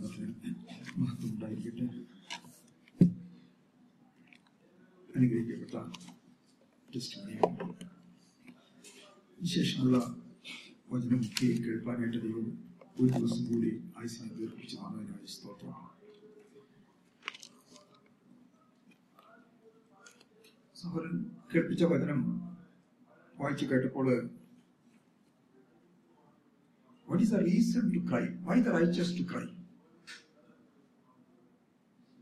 നാമത്തിന് മഹത്വം ഉണ്ടായിരിക്കട്ടെ അനുഗ്രഹിക്കപ്പെട്ട ശേഷമുള്ള വചനമൊക്കെ കേൾപ്പാനായിട്ട് ദൈവം ഒരു ദിവസം കൂടി ആയുസിനെ ദീർഘിച്ച് വന്നതിനായി സ്തോത്രം. സഹോദരൻ കേൾപ്പിച്ച വചനം വായിച്ചു കേട്ടപ്പോൾ what is the reason to cry why the righteous to cry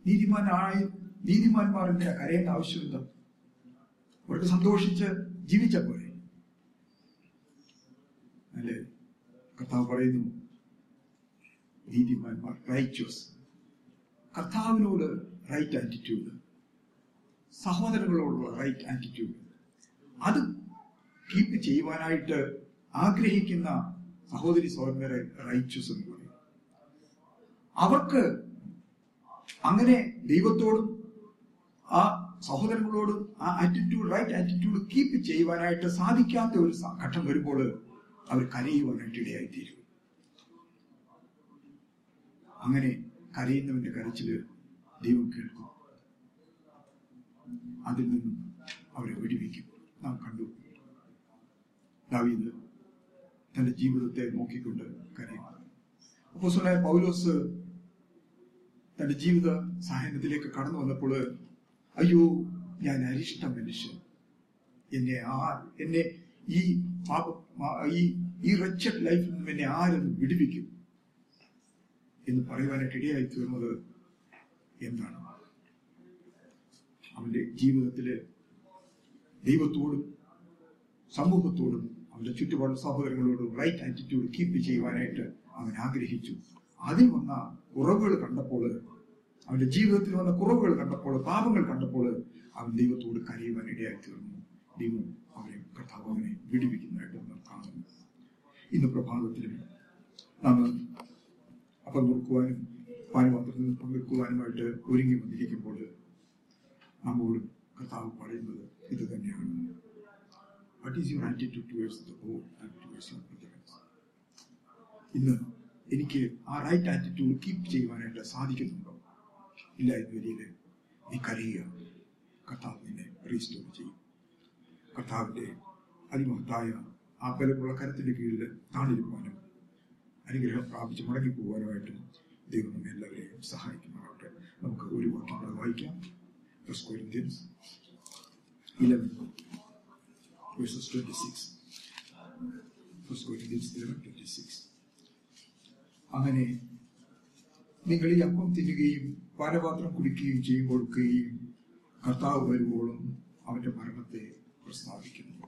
നീതിമാനായി നീതിമാന്മാർ കരയേണ്ട ആവശ്യമില്ല. അവർക്ക് സന്തോഷിച്ച് ജീവിച്ച പോലെ അല്ലേ? കർത്താവ് പറയുന്നു നീതിമാന്മാർ റൈച്ചസ് കർത്താവിനോട് റൈറ്റ് ആറ്റിറ്റ്യൂഡ് സഹോദരങ്ങളോടുള്ള റൈറ്റ് ആറ്റിറ്റ്യൂഡ് അത് കീപ്പ് ചെയ്യുവാനായിട്ട് ആഗ്രഹിക്കുന്ന സഹോദരി സഹോദരരെ റൈച്ചസ് എന്ന് പറയും. അവർക്ക് അങ്ങനെ ദൈവത്തോടും ആ സഹോദരങ്ങളോടും ആ ആറ്റിറ്റ്യൂഡ് റൈറ്റ് ആറ്റിറ്റ്യൂഡ് കീപ്പ് ചെയ്യുവാനായിട്ട് സാധിക്കാത്ത ഒരു ഘട്ടം വരുമ്പോൾ അവർ കരയുവാനായിട്ട് ഇടയായിത്തീരും. അങ്ങനെ കരയുന്നവന്റെ കരച്ചിൽ ദൈവം കേൾക്കും. അതിൽ നിന്നും അവരെ വിടുവിക്കും. നാം കണ്ടു. ദാവീദ് തന്റെ ജീവിതത്തെ നോക്കിക്കൊണ്ട് കരയും അപ്പോസ് പൗലോസ് തന്റെ ജീവിത സാഹചര്യത്തിലേക്ക് കടന്നു വന്നപ്പോൾ അയ്യോ ഞാൻ അരിഷ്ട മനുഷ്യൻ. എന്നെ ആ എന്നെ ഈ ഈ ഈ റച്ചഡ് ലൈഫിൽ നിന്നും എന്നെ ആരെന്ന് വിടുവിക്കും? എന്ന് പറയുവാനായിട്ട് ഇടയായി തീർന്നത് എന്താണ്? അവന്റെ ജീവിതത്തിൽ ദൈവത്തോടും സമൂഹത്തോടും അവന്റെ ചുറ്റുപാടുള്ള സഹോദരങ്ങളോടും റൈറ്റ് ആറ്റിറ്റ്യൂഡ് കീപ്പ് ചെയ്യുവാനായിട്ട് അവൻ ആഗ്രഹിച്ചു. അതിൽ വന്ന കുറവുകൾ കണ്ടപ്പോൾ അവന്റെ ജീവിതത്തിൽ വന്ന കുറവുകൾ കണ്ടപ്പോൾ പാപങ്ങൾ കണ്ടപ്പോൾ അവൻ ദൈവത്തോട് കരയുവാൻ ഇടയായി തീർന്നു. ദൈവം അവനെ കർത്താവ് അവനെ വിടുവിക്കുന്നതായിട്ട് നമ്മൾ കാണുന്നു. ഇന്ന് പ്രഭാതത്തിലും നാം അപ്പം നോക്കുവാനും പാനപാത്രത്തിൽ പങ്കെടുക്കുവാനുമായിട്ട് ഒരുങ്ങി വന്നിരിക്കുമ്പോൾ നമ്മോട് കർത്താവ് പറയുന്നത് ഇത് തന്നെയാണ് what is your attitude towards the ഇന്ന് എനിക്ക് ആ റൈറ്റ് ആറ്റിറ്റ്യൂഡ് കീപ്പ് ചെയ്യുവാനായിട്ട് സാധിക്കുന്നുണ്ടോ? ഇല്ല എന്ന് വരിയിൽ നീ കരയുക. കർത്താവ് നിന്നെ റീസ്റ്റോർ ചെയ്യും. കർത്താവിന്റെ അതിമഹത്തായ ആ ബലമുള്ള കരത്തിന്റെ കീഴിൽ താണിരുപ്പാനും അനുഗ്രഹം പ്രാപിച്ച് മടങ്ങി പോകുവാനുമായിട്ടും ദൈവം എല്ലാവരെയും സഹായിക്കുന്നതാകട്ടെ നമുക്ക് ഒരു വാക്യം കൂടെ വായിക്കാം. First Corinthians 11 verses 26. First Corinthians 11 26. അങ്ങനെ നിങ്ങൾ ഈ അപ്പം തിന്നുകയും പാനപാത്രം കുടിക്കുകയും ചെയ്യുമ്പോഴൊക്കെയും കർത്താവ് വരുമ്പോഴും അവന്റെ മരണത്തെ പ്രസ്താവിക്കുന്നു.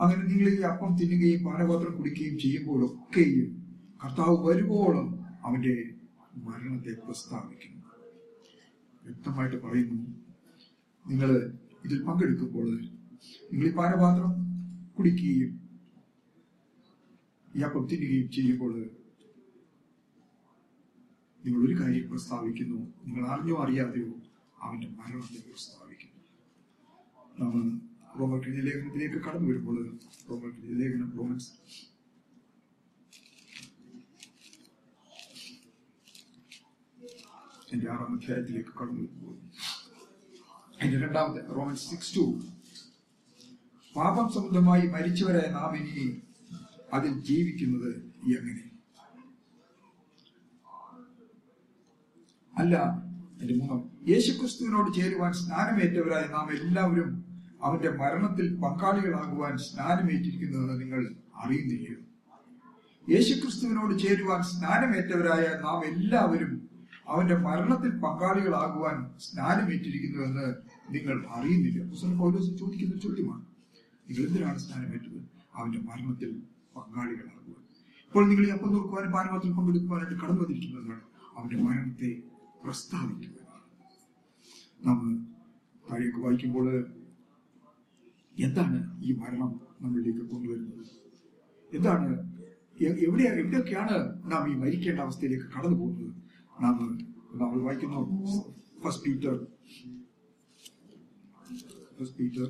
അങ്ങനെ നിങ്ങൾ ഈ അപ്പം തിന്നുകയും പാനപാത്രം കുടിക്കുകയും ചെയ്യുമ്പോഴൊക്കെയും കർത്താവ് വരുമ്പോഴും അവന്റെ മരണത്തെ പ്രസ്താവിക്കുന്നു. വ്യക്തമായിട്ട് പറയുന്നു നിങ്ങൾ ഇതിൽ പങ്കെടുക്കുമ്പോൾ നിങ്ങൾ ഈ പാനപാത്രം കുടിക്കുകയും അപ്പം തിന്നുകയും ചെയ്യുമ്പോൾ നിങ്ങൾ ഒരു കാര്യം പ്രസ്താവിക്കുന്നു. നിങ്ങൾ അറിഞ്ഞോ അറിയാതെയോ അവന്റെ മരണത്തെ പ്രസ്താവിക്കുന്നു. നാം റോമർ ലേഖനത്തിലേക്ക് കടന്നു വരുമ്പോൾ റോമർ ലേഖനം റോമൻസ് എന്റെ ആറാം അധ്യായത്തിലേക്ക് കടന്നു വരുമ്പോൾ എന്റെ രണ്ടാമത്തെ റോമൻസ് സിക്സ് ടു. പാപം സംബന്ധമായി മരിച്ചവരായ നാം ഇനി അതിൽ ജീവിക്കുന്നത് എങ്ങനെ അല്ല മൂന്നാം യേശുക്രിസ്തുവിനോട് ചേരുവാൻ സ്നാനമേറ്റവരായ നാം എല്ലാവരും അവന്റെ മരണത്തിൽ പങ്കാളികളാകുവാൻ സ്നാനമേറ്റിരിക്കുന്നതെന്ന് നിങ്ങൾ അറിയുന്നില്ലയോ? യേശുക്രിസ്തുവിനോട് ചേരുവാൻ സ്നാനമേറ്റവരായ നാം എല്ലാവരും അവന്റെ മരണത്തിൽ പങ്കാളികളാകുവാൻ സ്നാനമേറ്റിരിക്കുന്നുവെന്ന് നിങ്ങൾ അറിയുന്നില്ല. പൗലോസ് ചോദിക്കുന്ന ചോദ്യമാണ് നിങ്ങൾ എന്തിനാണ് സ്നാനമേറ്റത്? അവന്റെ മരണത്തിൽ പങ്കാളികളാകുവാൻ ഇപ്പോൾ നിങ്ങൾ ഈ അപ്പം നോക്കുവാനും പാനപാത്രത്തിൽ പങ്കെടുക്കുവാനായിട്ട് കടന്നു വന്നിരിക്കുന്നതാണ് അവന്റെ മരണത്തെ പ്രസ്താവിക്കുക നാം താഴേക്ക് വായിക്കുമ്പോൾ എന്താണ് ഈ മരണം നമ്മളിലേക്ക് കൊണ്ടുവരുന്നത്? എന്താണ് എവിടെ എവിടെയൊക്കെയാണ് നാം ഈ മരിക്കേണ്ട അവസ്ഥയിലേക്ക് കടന്നു പോകുന്നത്? നാം നമ്മൾ വായിക്കുന്നു first Peter first Peter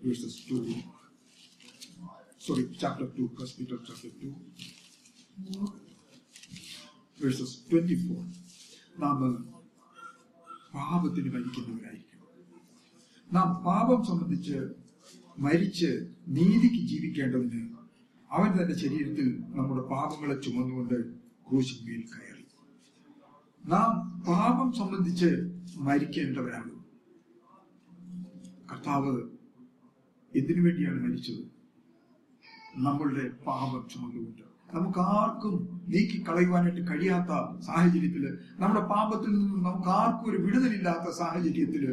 verses 2 sorry, chapter 2, First Peter chapter 2, verses 24. നാം പാപത്തിന് മരിക്കുന്നവരായിരിക്കും നാം പാപം സംബന്ധിച്ച് മരിച്ച് നീതിക്ക് ജീവിക്കേണ്ടതിന് അവൻ തന്റെ ശരീരത്തിൽ നമ്മുടെ പാപങ്ങളെ ചുമന്നുകൊണ്ട് ക്രൂശിന്മേൽ കയറി. നാം പാപം സംബന്ധിച്ച് മരിക്കേണ്ടവരാണ്. കർത്താവ് എന്തിനു വേണ്ടിയാണ് മരിച്ചത്? നമ്മളുടെ പാപം ചുമന്നുകൊണ്ട് നമുക്ക് ആർക്കും നീക്കി കളയുവാനായിട്ട് കഴിയാത്ത സാഹചര്യത്തിൽ നമ്മുടെ പാപത്തിൽ നിന്നും നമുക്ക് ആർക്കും ഒരു വിടുതലില്ലാത്ത സാഹചര്യത്തിൽ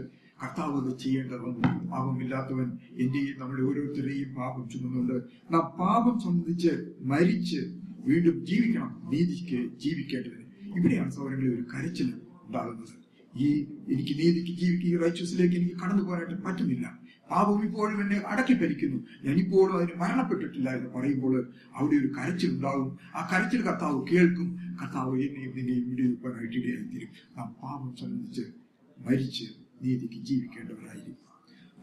കർത്താവ് അത് ചെയ്യേണ്ടത് വന്നു പാപമില്ലാത്തവൻ എന്റെയും നമ്മുടെ ഓരോരുത്തരുടെയും പാപം ചുമന്നുകൊണ്ട് നാം പാപം സംബന്ധിച്ച് മരിച്ച് വീണ്ടും ജീവിക്കണം നീതിക്ക് ജീവിക്കേണ്ടതിന്. ഇവിടെയാണ് സൗരങ്ങളിൽ ഒരു കരച്ചിൽ ഉണ്ടാകുന്നത്. ഈ എനിക്ക് നീതിക്ക് ജീവിക്കുക ഈ റൈച്ചസിലേക്ക് എനിക്ക് കടന്നു പോകാനായിട്ട് പറ്റുന്നില്ല. പാപം ഇപ്പോഴും എന്നെ അടക്കി ഭരിക്കുന്നു ഞാനിപ്പോഴും അതിന് മരണപ്പെട്ടിട്ടില്ല എന്ന് പറയുമ്പോൾ അവിടെ ഒരു കരച്ചിൽ ഉണ്ടാകും ആ കരച്ചിൽ കർത്താവ് കേൾക്കും. കർത്താവ് എന്നെയും നിന്നെയും വിടിവെപ്പാനായിട്ട് ഇടയായിത്തീരും നാം പാപം സംബന്ധിച്ച് മരിച്ച് നീതിക്ക് ജീവിക്കേണ്ടവരായിരിക്കും.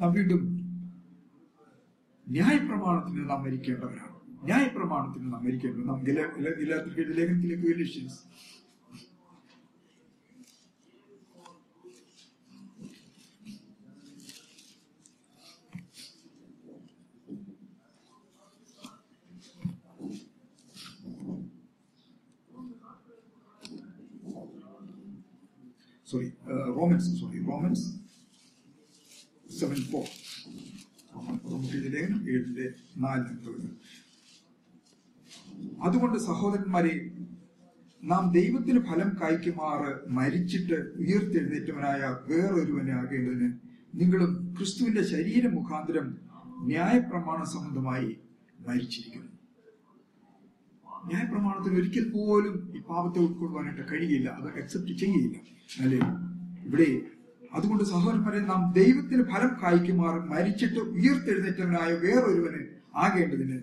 നാം വീണ്ടും ന്യായപ്രമാണത്തിന് നാം മരിക്കേണ്ടവരാണ്. ന്യായപ്രമാണത്തിന് നാം മരിക്കേണ്ടത് നാം ലേഖനത്തിലേക്ക് Galatians sorry, uh, Romans, sorry, Romans 7 4. റോമൻസിന്റെ ലേഖനം. അതുകൊണ്ട് സഹോദരന്മാരെ നാം ദൈവത്തിന് ഫലം കായ്ക്കുമാറ് മരിച്ചിട്ട് ഉയർത്തെഴുന്നേറ്റവനായ വേറൊരുവനെ ആകേണ്ടതിന് നിങ്ങളും ക്രിസ്തുവിന്റെ ശരീര മുഖാന്തരം ന്യായപ്രമാണ സംബന്ധമായി മരിച്ചിരിക്കുന്നു ന്യായപ്രമാണത്തിന് ഒരിക്കൽ പോലും ഈ പാപത്തെ ഉൾക്കൊള്ളുവാനായിട്ട് കഴിയില്ല അത് അക്സെപ്റ്റ് ചെയ്യില്ല അല്ലേ? ഇവിടെ അതുകൊണ്ട് സഹോദരന്മാരെ നാം ദൈവത്തിന് ഫലം കായ്ക്കുമാർ മരിച്ചിട്ട് ഉയർത്തെഴുന്നേറ്റവനായ വേറൊരുവന് ആകേണ്ടതിന്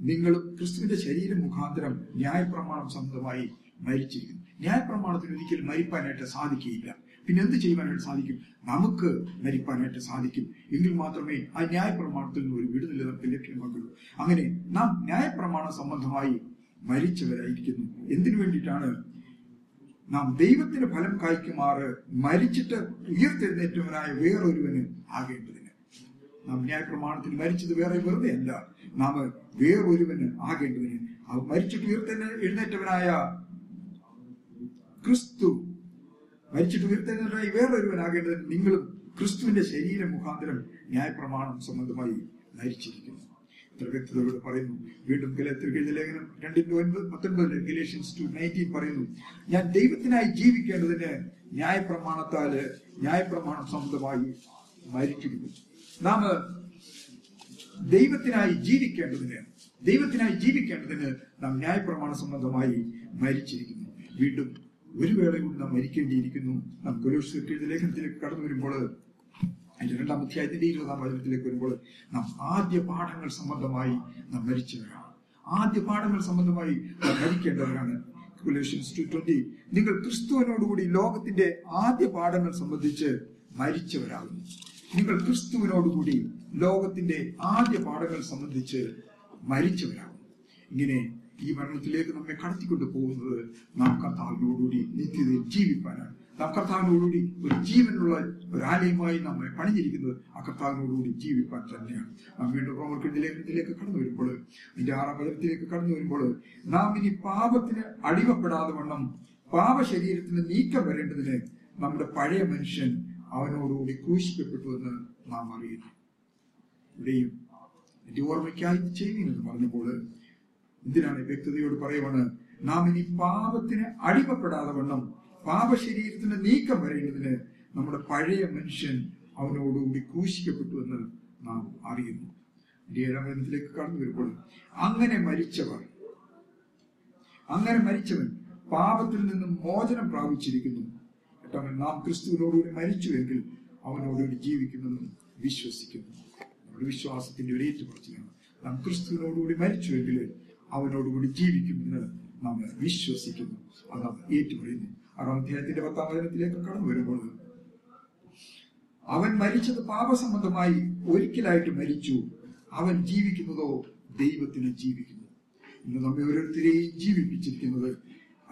നിങ്ങളും ക്രിസ്തുവിന്റെ ശരീരം മുഖാന്തരം ന്യായപ്രമാണം സംബന്ധമായി മരിച്ചിരിക്കുന്നു. ന്യായപ്രമാണത്തിന് ഒരിക്കലും മരിപ്പാനായിട്ട് സാധിക്കുകയില്ല. പിന്നെ എന്ത് ചെയ്യുവാനായിട്ട് സാധിക്കും? നമുക്ക് മരിപ്പാനായിട്ട് സാധിക്കും. എങ്കിൽ മാത്രമേ ആ ന്യായപ്രമാണത്തിൽ നിന്ന് ഒരു വീട് നമുക്ക് ലഭ്യമാകുള്ളൂ. അങ്ങനെ നാം ന്യായപ്രമാണ സംബന്ധമായി മരിച്ചവരായിരിക്കുന്നു. എന്തിനു വേണ്ടിയിട്ടാണ്? നാം ദൈവത്തിന് ഫലം കായ്ക്കുമാറ് മരിച്ചിട്ട് ഉയർത്തെഴുന്നേറ്റവനായ വേറൊരുവന് ആകേണ്ടതിന്. നാം ന്യായപ്രമാണത്തിന് മരിച്ചത് വേറെ വെറുതെ അല്ല. നാം വേറൊരുവന് ആകേണ്ടതിന്. മരിച്ചിട്ട് ഉയർത്തെ എഴുന്നേറ്റവനായ ക്രിസ്തു മരിച്ചിട്ട് ഉയർത്തെഴുന്നേറ്റവനായി വേറൊരുവനാകേണ്ടതിന് നിങ്ങളും ക്രിസ്തുവിന്റെ ശരീര മുഖാന്തരം ന്യായപ്രമാണം സംബന്ധമായി മരിച്ചിരിക്കുന്നു ഇത്ര വ്യക്തതയോട് പറയുന്നു. വീണ്ടും ഗലത്തിരിക്കുന്ന ലേഖനം രണ്ടിന്റെ ഒൻപത് പത്തൊൻപതിൽ ഗലേഷ്യൻസ് ടു നയന്റീൻ പറയുന്നു ഞാൻ ദൈവത്തിനായി ജീവിക്കേണ്ടതിന് ന്യായപ്രമാണത്താൽ ന്യായപ്രമാണം സംബന്ധമായി മരിച്ചിരിക്കുന്നു. നാം ദൈവത്തിനായി ജീവിക്കേണ്ടതിന് ദൈവത്തിനായി ജീവിക്കേണ്ടതിന് നാം ന്യായപ്രമാണ സംബന്ധമായി മരിച്ചിരിക്കുന്നു. വീണ്ടും ഒരു വേള കൊണ്ട് നാം മരിക്കേണ്ടിയിരിക്കുന്നു. നാം കൊലോസ് ലേഖനത്തിലേക്ക് കടന്നു വരുമ്പോൾ അതിന്റെ രണ്ടാം അധ്യായത്തിന്റെ ഇരുപതാം വചനത്തിലേക്ക് വരുമ്പോൾ നാം ആദ്യ പാഠങ്ങൾ സംബന്ധമായി നാം മരിച്ചവരാണ്. ആദ്യ പാഠങ്ങൾ സംബന്ധമായി നാം മരിക്കേണ്ടവരാണ്. Colossians 2:20 നിങ്ങൾ ക്രിസ്തുവിനോടുകൂടി ലോകത്തിന്റെ ആദ്യ പാഠങ്ങൾ സംബന്ധിച്ച് മരിച്ചവരാകുന്നു. നിങ്ങൾ ക്രിസ്തുവിനോടുകൂടി ലോകത്തിന്റെ ആദ്യ പാഠങ്ങൾ സംബന്ധിച്ച് മരിച്ചവരാകുന്നു. ഇങ്ങനെ ഈ മരണത്തിലേക്ക് നമ്മെ കടത്തിക്കൊണ്ട് പോകുന്നത് നാം കർത്താവിനോടുകൂടി നിത്യതയിൽ ജീവിപ്പാനാണ്. നാം കർത്താവിനോടുകൂടി ഒരു ജീവനുള്ള ഒരാലയമായി നമ്മെ പണിഞ്ഞിരിക്കുന്നത് ആ കർത്താവിനോടുകൂടി ജീവിപ്പാൻ തന്നെയാണ്. നാം വീണ്ടും റോമർക്കിന്റെ ലേഖനത്തിലേക്ക് കടന്നു വരുമ്പോൾ അതിന്റെ ആറാം പദത്തിലേക്ക് കടന്നു വരുമ്പോൾ നാം ഇനി പാപത്തിന് അടിമപ്പെടാതെ വണ്ണം പാപശരീരത്തിന് നീക്കം വരേണ്ടതിന് നമ്മുടെ പഴയ മനുഷ്യൻ അവനോടുകൂടി ക്രൂശിക്കപ്പെട്ടു എന്ന് നാം അറിയുന്നു. ഇവിടെയും എന്റെ ഓർമ്മയ്ക്കായി ചെയ്യുന്നു പറഞ്ഞപ്പോൾ എന്തിനാണ് ഈ വ്യക്തതയോട് പറയുവാണ്? നാം ഇനി പാപത്തിന് അടിമപ്പെടാതെ വണ്ണം പാപശരീരത്തിന് നീക്കം വരേണ്ടതിന് നമ്മുടെ പഴയ മനുഷ്യൻ അവനോടുകൂടി ക്രൂശിക്കപ്പെട്ടു എന്ന് നാം അറിയുന്നു. ഏഴാമത്തിലേക്ക് കടന്നു വരുമ്പോൾ അങ്ങനെ മരിച്ചവർ അങ്ങനെ മരിച്ചവൻ പാപത്തിൽ നിന്നും മോചനം പ്രാപിച്ചിരിക്കുന്നു. എട്ടാമൻ നാം ക്രിസ്തുവിനോടുകൂടി മരിച്ചുവെങ്കിൽ അവനോടുകൂടി ജീവിക്കുമെന്നും വിശ്വസിക്കുന്നു. നമ്മുടെ വിശ്വാസത്തിന്റെ ഒരു ഏറ്റുപറച്ചിലാണ് നാം ക്രിസ്തുവിനോടുകൂടി മരിച്ചുവെങ്കിൽ അവനോടുകൂടി ജീവിക്കുമെന്ന് നാം വിശ്വസിക്കുന്നു. അത് ഏറ്റുപറയുന്നു ആറാം അധ്യായത്തിന്റെ പത്താം വചനത്തിലേക്ക് കടന്നു വരുമ്പോൾ അവൻ മരിച്ചത് പാപസംബന്ധമായി ഒരിക്കലായിട്ട് മരിച്ചു. അവൻ ജീവിക്കുന്നതോ ദൈവത്തിന് ജീവിക്കുന്നു. ഇന്ന് നമ്മെ ഓരോരുത്തരെയും ജീവിപ്പിച്ചിരിക്കുന്നത്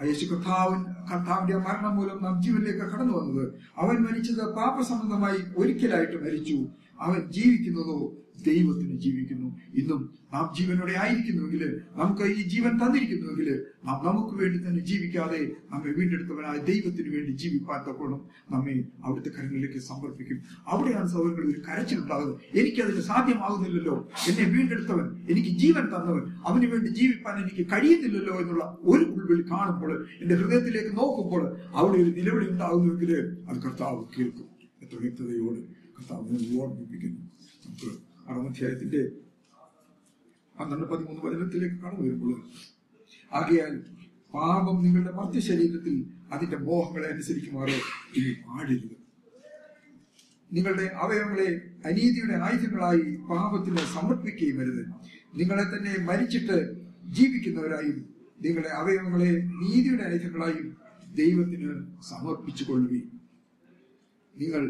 യേശു കർത്താവൻ കർത്താവിന്റെ മരണം മൂലം നാം ജീവനിലേക്ക് കടന്നു വന്നത്. അവൻ മരിച്ചത് പാപസംബന്ധമായി ഒരിക്കലായിട്ട് മരിച്ചു. അവൻ ജീവിക്കുന്നതോ ദൈവത്തിന് ജീവിക്കുന്നു. ഇന്നും നാം ജീവനോടെ ആയിരിക്കുന്നുവെങ്കിൽ നമുക്ക് ഈ ജീവൻ തന്നിരിക്കുന്നുവെങ്കിൽ നാം നമുക്ക് വേണ്ടി തന്നെ ജീവിക്കാതെ നമ്മെ വീണ്ടെടുത്തവനായ ദൈവത്തിന് വേണ്ടി ജീവിപ്പാൻ തക്കോണം നമ്മെ അവിടുത്തെ കരങ്ങളിലേക്ക് സമർപ്പിക്കും. അവിടെയാണ് സൗകര്യങ്ങൾ ഒരു കരച്ചിലുണ്ടാകുന്നത്. എനിക്കതിന് സാധ്യമാകുന്നില്ലല്ലോ. എന്നെ വീണ്ടെടുത്തവൻ എനിക്ക് ജീവൻ തന്നവൻ അവന് വേണ്ടി ജീവിപ്പാൻ എനിക്ക് കഴിയുന്നില്ലല്ലോ എന്നുള്ള ഒരു ഉൾവിളി കാണുമ്പോൾ എന്റെ ഹൃദയത്തിലേക്ക് നോക്കുമ്പോൾ അവിടെ ഒരു നിലവിളി ഉണ്ടാകുന്നുവെങ്കിൽ അത് കർത്താവ് കേൾക്കും. എത്ര വ്യക്തതയോട് കർത്താവ് ഓർമ്മിപ്പിക്കുന്നു. നമുക്ക് ആറാം അധ്യായത്തിന്റെ പന്ത്രണ്ട് പതിമൂന്ന് പതിനെട്ടിലേക്ക് കടന്നു വരുമ്പോൾ ആകയാൽ പാപം നിങ്ങളുടെ മധ്യ ശരീരത്തിൽ അതിന്റെ മോഹങ്ങളെ അനുസരിക്കുമാറോ ഇനി പാടരുത് നിങ്ങളുടെ അവയവങ്ങളെ അനീതിയുടെ ആയുധങ്ങളായി പാപത്തിന് സമർപ്പിക്കുകയും വരുത് നിങ്ങളെ തന്നെ മരിച്ചിട്ട് ജീവിക്കുന്നവരായും നിങ്ങളുടെ അവയവങ്ങളെ നീതിയുടെ ആയുധങ്ങളായും ദൈവത്തിന് സമർപ്പിച്ചു കൊള്ളുകയും നിങ്ങൾ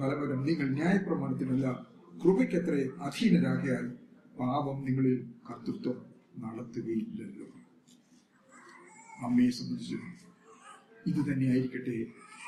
പലവരും നിങ്ങൾ ന്യായപ്രമാണത്തിനല്ല കൃപയ്ക്കത്രേ അധീനരാകയാൽ പാപം നിങ്ങളിൽ കർത്തൃത്വം നടത്തുകയില്ലല്ലോ. അമ്മയെ സംബന്ധിച്ച് ഇത് തന്നെയായിരിക്കട്ടെ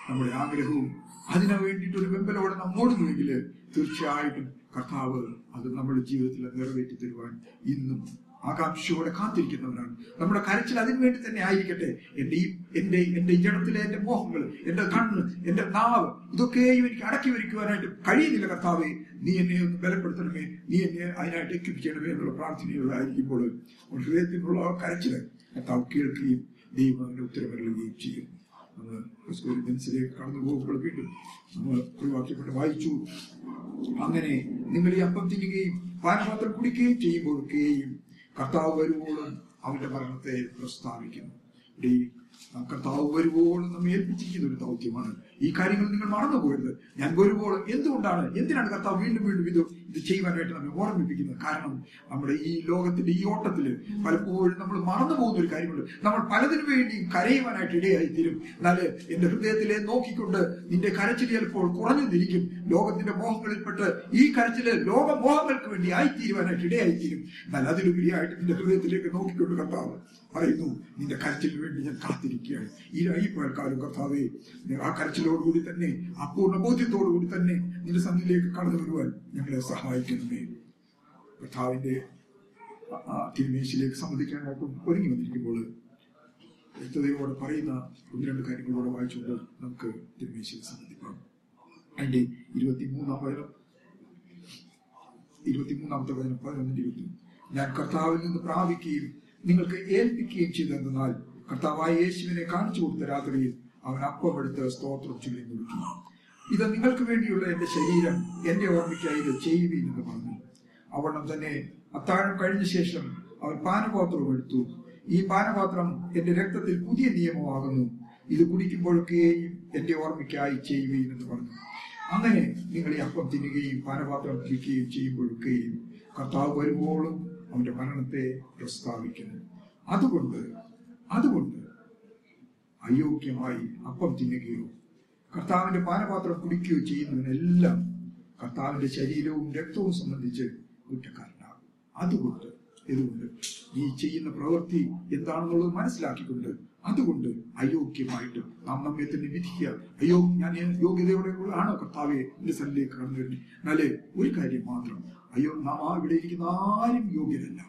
നമ്മുടെ ആഗ്രഹവും. അതിനു വേണ്ടിയിട്ട് ഒരു വെമ്പലോടെ നാം ഓടുന്നുവെങ്കിൽ തീർച്ചയായിട്ടും കർത്താവ് അത് നമ്മുടെ ജീവിതത്തിൽ നിറവേറ്റി തരുവാൻ ഇന്നും ആകാംക്ഷയോടെ കാത്തിരിക്കുന്നവരാണ്. നമ്മുടെ കരച്ചിൽ അതിനു വേണ്ടി തന്നെ ആയിരിക്കട്ടെ. എന്റെ ഈ എന്റെ എന്റെ ജഡത്തിലെ എന്റെ മോഹങ്ങൾ എന്റെ കണ്ണ് എന്റെ നാവ് ഇതൊക്കെയും എനിക്ക് അടക്കി വരിക്കുവാനായിട്ട് കഴിയുന്നില്ല കർത്താവെ. നീ എന്നെ ഒന്ന് ബലപ്പെടുത്തണമേ. നീ എന്നെ അതിനായിട്ട് എക്യുപ്പിക്കണമേ എന്നുള്ള പ്രാർത്ഥനയുള്ളതായിരിക്കുമ്പോൾ ഹൃദയത്തിനുള്ള ആ കരച്ചിൽ കർത്താവ് കേൾക്കുകയും ദൈവം അതിന്റെ ഉത്തരവരുകയും ചെയ്യും. നമ്മൾ കടന്നു പോകുമ്പോൾ വീണ്ടും നമ്മൾ വാക്യപ്പെട്ട് വായിച്ചു. അങ്ങനെ നിങ്ങൾ ഈ അപ്പം തിന്നുകയും പാനപാത്രം കുടിക്കുകയും ചെയ്യുമ്പോഴൊക്കെയും കർത്താവ് വരുവോളും അവന്റെ മരണത്തെ പ്രസ്താവിക്കുന്നു. ഈ കർത്താവ് വരുവോളും നമ്മെ ഏൽപ്പിച്ചിരിക്കുന്ന ഒരു ദൗത്യമാണ്. ഈ കാര്യങ്ങൾ നിങ്ങൾ മറന്നുപോയത് ഞാൻ വരുമ്പോൾ എന്തുകൊണ്ടാണ്? എന്തിനാണ് കർത്താവ് വീണ്ടും വീണ്ടും ഇത് ഇത് ചെയ്യുവാനായിട്ട് നമ്മെ ഓർമ്മിപ്പിക്കുന്നത്? കാരണം നമ്മുടെ ഈ ലോകത്തിന്റെ ഈ ഓട്ടത്തിൽ പലപ്പോഴും നമ്മൾ മറന്നു പോകുന്ന ഒരു കാര്യമുണ്ട്. നമ്മൾ പലതിനു വേണ്ടിയും കരയുവാനായിട്ട് ഇടയായി തീരും എന്നാൽ എന്റെ ഹൃദയത്തിലെ നോക്കിക്കൊണ്ട് നിന്റെ കരച്ചിൽ ചിലപ്പോൾ കുറഞ്ഞു തിരിക്കും ലോകത്തിന്റെ മോഹങ്ങളിൽപ്പെട്ട് ഈ കരച്ചിൽ ലോകമോഹങ്ങൾക്ക് വേണ്ടി ആയിത്തീരുവാനായിട്ട് ഇടയായി തീരും എന്നാൽ അതിലുപരിയായിട്ട് നിന്റെ ഹൃദയത്തിലേക്ക് നോക്കിക്കൊണ്ട് കർത്താവ് പറയുന്നു നിന്റെ കരച്ചിലിന് വേണ്ടി ഞാൻ കാത്തിരിക്കുകയാണ്. ഈ ഈ കർത്താവേ ആ കരച്ചിലോടുകൂടി തന്നെ ആ പൂർണ ബോധ്യത്തോടുകൂടി തന്നെ നിന്റെ സന്നിധിയിലേക്ക് കടന്നു വരുവാൻ ഞങ്ങളെ സഹായിക്കണമേ. കർത്താവിന്റെ തിരുമേശിലേക്ക് സംബന്ധിക്കാനായിട്ടും ഒരുങ്ങി വന്നിരിക്കുമ്പോൾ വ്യക്തതയോടെ പറയുന്ന ഒന്ന് രണ്ട് കാര്യങ്ങളോടെ വായിച്ചുകൊണ്ട് നമുക്ക് തിരുമേശിയെ സംബന്ധിക്കാം. അതിന്റെ ഇരുപത്തിമൂന്നാം വയനം ഇരുപത്തിമൂന്നാമത്തെ വചനം പതിനൊന്നിന്റെ ഇരുപത്തി ഞാൻ കർത്താവിൽ നിന്ന് പ്രാപിക്കുകയും നിങ്ങൾക്ക് ഏൽപ്പിക്കുകയും ചെയ്തെന്നാൽ കർത്താവായ യേശുവിനെ കാണിച്ചു കൊടുത്ത രാത്രിയിൽ അവൻ അപ്പമെടുത്ത് സ്തോത്രം ചൊല്ലി കൊടുക്കി ഇത് നിങ്ങൾക്ക് വേണ്ടിയുള്ള എന്റെ ശരീരം എന്റെ ഓർമ്മയ്ക്കായി ഇത് എന്ന് പറഞ്ഞു. അവണ്ണം തന്നെ അത്താഴം കഴിഞ്ഞ ശേഷം അവൻ പാനപാത്രം എടുത്തു. ഈ പാനപാത്രം എന്റെ രക്തത്തിൽ പുതിയ നിയമമാകുന്നു. ഇത് കുടിക്കുമ്പോഴൊക്കെയും എന്റെ ഓർമ്മയ്ക്കായി ചെയ്യുവീൻ എന്ന് പറഞ്ഞു. അങ്ങനെ നിങ്ങൾ ഈ അപ്പം തിന്നുകയും പാനപാത്രം കുടിക്കുകയും ചെയ്യുമ്പോഴൊക്കെയും കർത്താവ് വരുമ്പോഴും അവന്റെ മരണത്തെ പ്രസ്താവിക്കുന്നു. അതുകൊണ്ട് അതുകൊണ്ട് അയോഗ്യമായി അപ്പം തിന്നുകയോ കർത്താവിന്റെ പാനപാത്രം കുടിക്കുകയോ ചെയ്യുന്നവനെല്ലാം കർത്താവിന്റെ ശരീരവും രക്തവും സംബന്ധിച്ച് കുറ്റക്കാരനാകും. അതുകൊണ്ട് ഇതുകൊണ്ട് ഈ ചെയ്യുന്ന പ്രവൃത്തി എന്താണെന്നുള്ളത് മനസ്സിലാക്കിക്കൊണ്ട് അതുകൊണ്ട് അയോഗ്യമായിട്ട് നാം നമ്മെ തന്നെ വിധിക്കുക. അയ്യോ ഞാൻ യോഗ്യതയോടെ ആണോ കർത്താവെ എന്റെ സ്ഥലത്തിലേക്ക് കടന്നു വരുന്നത്? ഒരു കാര്യം മാത്രം അയ്യോ നാം ആ ഇവിടെ ഇരിക്കുന്ന ആരും യോഗ്യരല്ല.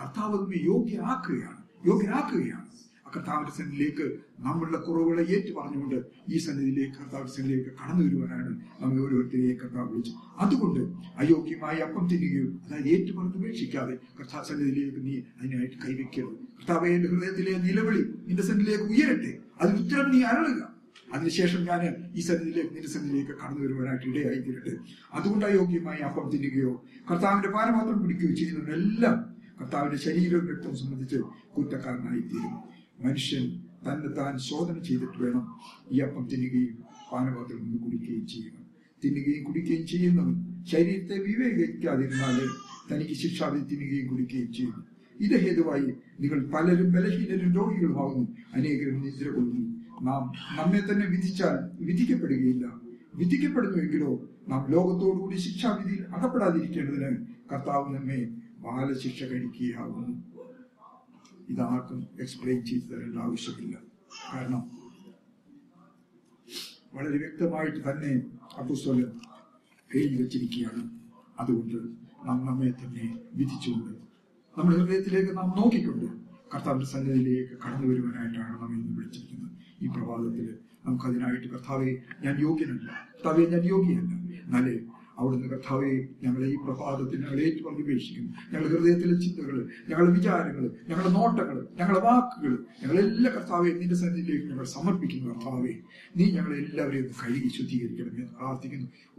കർത്താവ് നമ്മെ യോഗ്യരാക്കുകയാണ് യോഗ്യരാക്കുകയാണ്. കർത്താവിന്റെ സന്നിധിയിലേക്ക് നമ്മളുടെ കുറവുകളെ ഏറ്റു പറഞ്ഞുകൊണ്ട് ഈ സന്നിധിയിലേക്ക് കർത്താവിന്റെ സന്നിധിയിലേക്ക് കടന്നു വരുവാനാണ് നമ്മൾ ഓരോരുത്തരെയും കർത്താവ് വിളിച്ചു. അതുകൊണ്ട് അയോഗ്യമായി അപ്പം തിന്നുകയോ അതായത് ഏറ്റു പറഞ്ഞ് ഉപേക്ഷിക്കാതെ കർത്താവ് സന്നിധിയിലേക്ക് നീ അതിനായിട്ട് കൈവയ്ക്കരുത്. കർത്താവ് എന്റെ ഹൃദയത്തിലെ നിലവിളി നിന്റെ സന്നിധിയിലേക്ക് ഉയരട്ടെ. അതിന് ഉത്തരം നീ അരളുക. അതിനുശേഷം ഞാൻ ഈ സന്നിധിയിലേക്ക് നിന്റെ സന്നിധിയിലേക്ക് കടന്നു വരുവാനായിട്ട് ഇടയായി തീരട്ടെ. അതുകൊണ്ട് അയോഗ്യമായി അപ്പം തിന്നുകയോ കർത്താവിന്റെ പാരമാത്രം പിടിക്കുകയോ ചെയ്യുന്നവരെല്ലാം കർത്താവിന്റെ ശരീരവും രക്തവും സംബന്ധിച്ച് കുറ്റക്കാരനായി തീരും. മനുഷ്യൻ തന്നെ താൻ ശോധന ചെയ്തിട്ട് വേണം ഈ അപ്പം തിന്നുകയും പാനപാത്രം നിന്ന് കുടിക്കുകയും ചെയ്യണം തിന്നുകയും കുടിക്കുകയും ചെയ്യുന്നവൻ ശരീരത്തെ വിവേകിക്കാതിരുന്നാലേ തനിക്ക് ശിക്ഷാവിധി തിന്നുകയും കുടിക്കുകയും ചെയ്യുന്നു ഇത് ഹേതുവായി നിങ്ങൾ പലരും ബലഹീനരും രോഗികളുമാകുന്നു. അനേകരും നിദ്ര കൊള്ളുന്നു. നാം നമ്മെ തന്നെ വിധിച്ചാൽ വിധിക്കപ്പെടുകയില്ല. വിധിക്കപ്പെടുന്നുവെങ്കിലോ നാം ലോകത്തോടുകൂടി ശിക്ഷാവിധിയിൽ അകപ്പെടാതിരിക്കേണ്ടതിന് കർത്താവ് നമ്മെ ബാലശിക്ഷ കഴിക്കുകയാകുന്നു. ഇതാർക്കും എക്സ്പ്ലെയിൻ ചെയ്തു തരേണ്ട ആവശ്യമില്ല. കാരണം വളരെ വ്യക്തമായിട്ട് തന്നെ അപ്പുസ്വലൻ എഴുതി വെച്ചിരിക്കുകയാണ്. അതുകൊണ്ട് നാം നമ്മെ തന്നെ വിധിച്ചുകൊണ്ട് നമ്മുടെ ഹൃദയത്തിലേക്ക് നാം നോക്കിക്കൊണ്ട് കർത്താവിന്റെ സന്നിധിയിലേക്ക് കടന്നു വരുവാനായിട്ടാണ് നാം ഇന്ന് വിളിച്ചിരിക്കുന്നത്. ഈ പ്രഭാതത്തിൽ നമുക്ക് അതിനായിട്ട് കർത്താവെ ഞാൻ യോഗ്യനല്ല. കർത്താവെ ഞാൻ യോഗ്യനല്ല എന്നാലേ അവിടുന്ന് കർത്താവെ ഞങ്ങളെ ഈ പ്രഭാതത്തിൽ ഞങ്ങൾ ഏറ്റവും ഉപേക്ഷിക്കും ഞങ്ങളുടെ ഹൃദയത്തിലെ ചിന്തകൾ ഞങ്ങളുടെ വിചാരങ്ങൾ ഞങ്ങളുടെ നോട്ടങ്ങൾ ഞങ്ങളുടെ വാക്കുകൾ ഞങ്ങളെല്ലാ കർത്താവെ നിന്റെ സന്നിധിയിലേക്ക് ഞങ്ങൾ സമർപ്പിക്കുന്നു കർത്താവെ. നീ ഞങ്ങളെല്ലാവരെയും എല്ലാവരെയും ശുദ്ധീകരിക്കണം കഴുകി ശുദ്ധീകരിക്കണമെന്ന് പ്രാർത്ഥിക്കുന്നു.